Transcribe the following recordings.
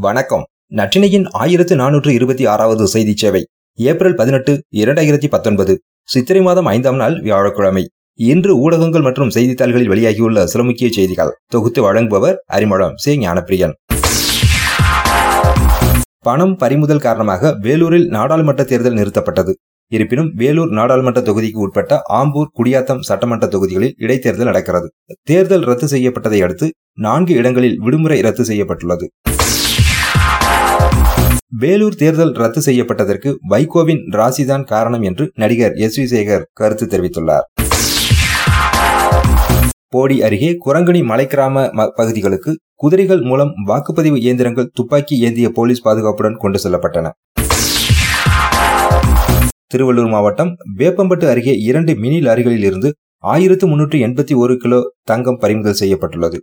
வணக்கம். நற்றினையின் ஆயிரத்து நானூற்று இருபத்தி ஆறாவது செய்தி சேவை ஏப்ரல் பதினெட்டு இரண்டாயிரத்தி பத்தொன்பது சித்திரை மாதம் ஐந்தாம் நாள் வியாழக்கிழமை. இன்று ஊடகங்கள் மற்றும் செய்தித்தாள்களில் வெளியாகியுள்ள சில முக்கிய செய்திகள். தொகுத்து வழங்குபவர் அறிமுகம் சே. ஞானப்பிரியன். பணம் பறிமுதல் காரணமாக வேலூரில் நாடாளுமன்ற தேர்தல் நிறுத்தப்பட்டது. இருப்பினும் வேலூர் நாடாளுமன்ற தொகுதிக்கு உட்பட்ட ஆம்பூர் குடியாத்தம் சட்டமன்ற தொகுதிகளில் இடைத்தேர்தல் நடக்கிறது. தேர்தல் ரத்து செய்யப்பட்டதை அடுத்து நான்கு இடங்களில் விடுமுறை ரத்து செய்யப்பட்டுள்ளது. வேலூர் தேர்தல் ரத்து செய்யப்பட்டதற்கு வைகோவின் ராசிதான் காரணம் என்று நடிகர் எஸ் வி சேகர் கருத்து தெரிவித்துள்ளார். போடி அருகே குரங்கணி மலைக்கிராம பகுதிகளுக்கு குதிரைகள் மூலம் வாக்குப்பதிவு இயந்திரங்கள் துப்பாக்கி ஏந்திய போலீஸ் பாதுகாப்புடன் கொண்டு செல்லப்பட்டன. திருவள்ளூர் மாவட்டம் வேப்பம்பட்டு அருகே இரண்டு மினி லாரிகளில் இருந்து ஆயிரத்து முன்னூற்று எண்பத்தி ஒரு கிலோ தங்கம் பறிமுதல் செய்யப்பட்டுள்ளது.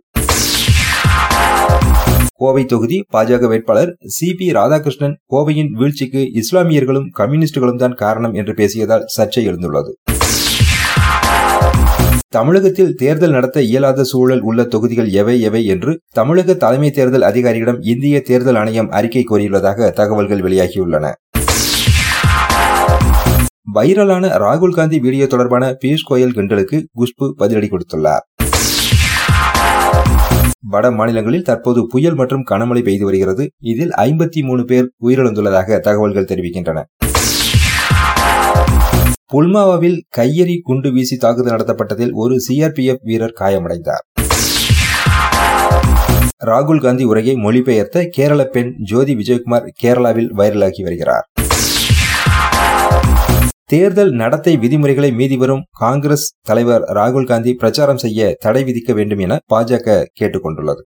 கோவை தொகுதி பாஜக வேட்பாளர் சி பி ராதாகிருஷ்ணன் கோவையின் வீழ்ச்சிக்கு இஸ்லாமியர்களும் கம்யூனிஸ்டுகளும் தான் காரணம் என்று பேசியதால் சர்ச்சை எழுந்துள்ளது. தமிழகத்தில் தேர்தல் நடத்த இயலாத சூழல் உள்ள தொகுதிகள் எவை எவை என்று தமிழக தலைமை தேர்தல் அதிகாரியிடம் இந்திய தேர்தல் ஆணையம் அறிக்கை கோரியுள்ளதாக தகவல்கள் வெளியாகியுள்ளன. வைரலான ராகுல் காந்தி வீடியோ தொடர்பான பியூஷ் கோயல் கிண்டலுக்கு குஷ்பு பதிலடி கொடுத்துள்ளார். வட மாநிலங்களில் தற்போது புயல் மற்றும் கனமழை பெய்து வருகிறது. இதில் ஐம்பத்தி மூணு பேர் உயிரிழந்துள்ளதாக தகவல்கள் தெரிவிக்கின்றன. புல்மாவாவில் கையெறி குண்டு வீசி தாக்குதல் நடத்தப்பட்டதில் ஒரு சிஆர்பிஎஃப் வீரர் காயமடைந்தார். ராகுல் காந்தி உரையை மொழிபெயர்த்த கேரள பெண் ஜோதி விஜயகுமார் கேரளாவில் வைரலாகி வருகிறார். தேர்தல் நடத்தை விதிமுறைகளை மீதி வரும் காங்கிரஸ் தலைவர் ராகுல் காந்தி பிரச்சாரம் செய்ய தடை விதிக்க வேண்டும் என பாஜக கேட்டுக்கொண்டுள்ளது.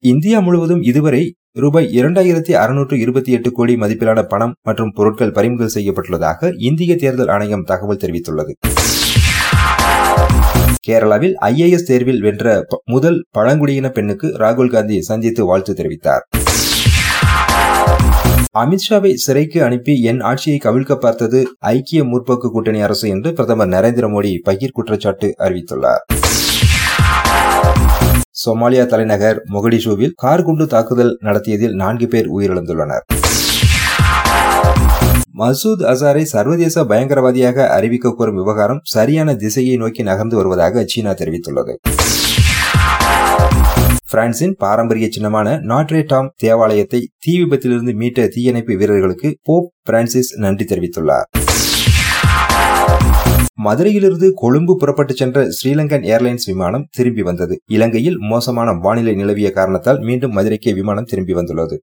இந்தியா முழுவதும் இதுவரை ரூபாய் இரண்டாயிரத்தி அறுநூற்று இருபத்தி எட்டு கோடி மதிப்பிலான பணம் மற்றும் பொருட்கள் பறிமுதல் செய்யப்பட்டுள்ளதாக இந்திய தேர்தல் ஆணையம் தகவல் தெரிவித்துள்ளது. கேரளாவில் ஐஏஎஸ் தேர்வில் வென்ற முதல் பழங்குடியின பெண்ணுக்கு ராகுல் காந்தி சந்தித்து வாழ்த்து தெரிவித்தார். அமித்ஷாவை சிறைக்கு அனுப்பி என் ஆட்சியை கவிழ்க்க பார்த்தது ஐக்கிய முற்போக்கு கூட்டணி அரசு என்று பிரதமர் நரேந்திர மோடி பகிர் குற்றச்சாட்டு அறிவித்துள்ளார். சோமாலியா தலைநகர் மொகடிஷூவில் கார் குண்டு தாக்குதல் நடத்தியதில் நான்கு பேர் உயிரிழந்துள்ளனர். மசூத் அசாரை சர்வதேச பயங்கரவாதியாக அறிவிக்க கோரும் விவகாரம் சரியான திசையை நோக்கி நகர்ந்து வருவதாக சீனா தெரிவித்துள்ளது. பிரான்சின் பாரம்பரிய சின்னமான நாட்ரேடாம் தேவாலயத்தை தீ விபத்திலிருந்து மீட்ட தீயணைப்பு வீரர்களுக்கு போப் பிரான்சிஸ் நன்றி தெரிவித்துள்ளார். மதுரையிலிருந்து கொழும்பு புறப்பட்டு சென்ற ஸ்ரீலங்கன் ஏர்லைன்ஸ் விமானம் திரும்பி வந்தது. இலங்கையில் மோசமான வானிலை நிலவிய காரணத்தால் மீண்டும் மதுரைக்கு விமானம் திரும்பி வந்துள்ளது.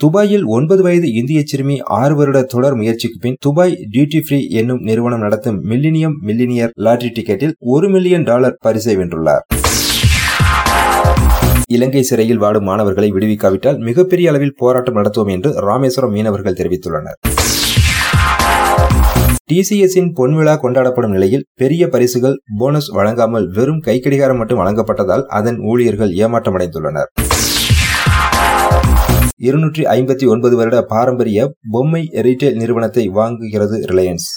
துபாயில் ஒன்பது வயது இந்திய சிறுமி ஆறு வருட தொடர் முயற்சிக்கு பின் துபாய் டியூட்டி ஃப்ரீ என்னும் நிறுவனம் நடத்தும் மில்லினியம் மில்லினியர் லாட்ரி டிக்கெட்டில் ஒரு மில்லியன் டாலர் பரிசை வென்றுள்ளார். இலங்கை சிறையில் வாடும் மாணவர்களை விடுவிக்காவிட்டால் மிகப்பெரிய அளவில் போராட்டம் நடத்துவோம் என்று ராமேஸ்வரம் மீனவர்கள் தெரிவித்துள்ளனர். டிசிஎஸின் பொன்விழா கொண்டாடப்படும் நிலையில் பெரிய பரிசுகள் போனஸ் வழங்காமல் வெறும் கைக்கடிகாரம் மட்டும் வழங்கப்பட்டதால் அதன் ஊழியர்கள் ஏமாற்றமடைந்துள்ளனர். இருநூற்றி ஐம்பத்தி ஒன்பது வருட பாரம்பரிய பொம்மை ரீட்டைல் நிறுவனத்தை வாங்குகிறது ரிலையன்ஸ்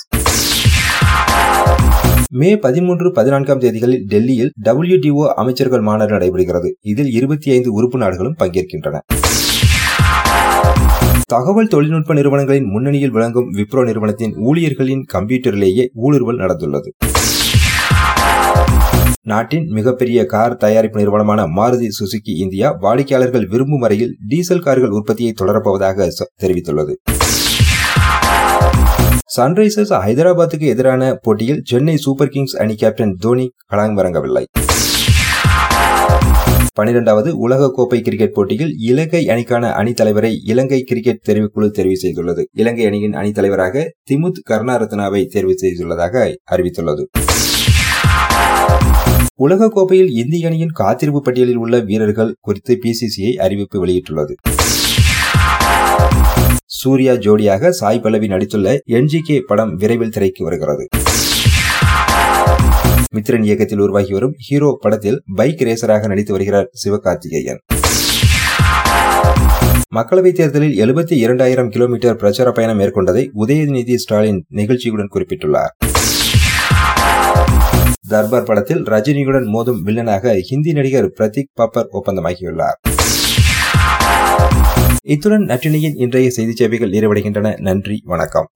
மே பதிமூன்று பதினான்காம் தேதிகளில் டெல்லியில் டபிள்யூடிஓ அமைச்சர்கள் மாநாடு நடைபெறுகிறது. இதில் இருபத்தி ஐந்து உறுப்பு நாடுகளும் பங்கேற்கின்றன. தகவல் தொழில்நுட்ப நிறுவனங்களின் முன்னணியில் விளங்கும் விப்ரோ நிறுவனத்தின் ஊழியர்களின் கம்ப்யூட்டரிலேயே ஊடுருவல் நடந்துள்ளது. நாட்டின் மிகப்பெரிய கார் தயாரிப்பு நிறுவனமான மாருதி சுசுகி இந்தியா வாடிக்கையாளர்கள் விரும்பும் வரையில் டீசல் கார்கள் உற்பத்தியை தொடரப்போவதாக தெரிவித்துள்ளது. சன்ரைசர்ஸ் ஹைதராபாத்துக்கு எதிரான போட்டியில் சென்னை சூப்பர் கிங்ஸ் அணி கேப்டன் தோனி களமிறங்கவில்லை பனிரெண்டாவது உலகக்கோப்பை கோப்பை கிரிக்கெட் போட்டியில் இலங்கை அணிக்கான அணி தலைவரை இலங்கை கிரிக்கெட் தெரிவுக்குழு தெரிவு செய்துள்ளது. இலங்கை அணியின் அணித்தலைவராக திமுத் கருணாரத்னாவை தெரிவு செய்துள்ளதாக அறிவித்துள்ளது. உலகக்கோப்பையில் இந்திய அணியின் காத்திருப்பு பட்டியலில் உள்ள வீரர்கள் குறித்து பிசிசிஐ அறிவிப்பு வெளியிட்டுள்ளது. சூர்யா ஜோடியாக சாய் பல்லவி நடித்துள்ள என்ஜிகே படம் விரைவில் திரைக்கு வருகிறது. மித்ரன் இயக்கத்தில் உருவாகி வரும் ஹீரோ படத்தில் பைக் ரேசராக நடித்து வருகிறார் சிவகார்த்திகேயன். மக்களவைத் தேர்தலில் எழுபத்தி இரண்டாயிரம் கிலோமீட்டர் பிரச்சார பயணம் மேற்கொண்டதை உதயநிதி ஸ்டாலின் நிகழ்ச்சியுடன் குறிப்பிட்டுள்ளார். தர்பார் படத்தில் ரஜினியுடன் மோதும் வில்லனாக ஹிந்தி நடிகர் பிரதீக் பாப்பர் ஒப்பந்தமாகியுள்ளார். இத்துடன் நற்றினியின் இன்றைய செய்தி சேவைகள் நிறைவடைகின்றன. நன்றி வணக்கம்.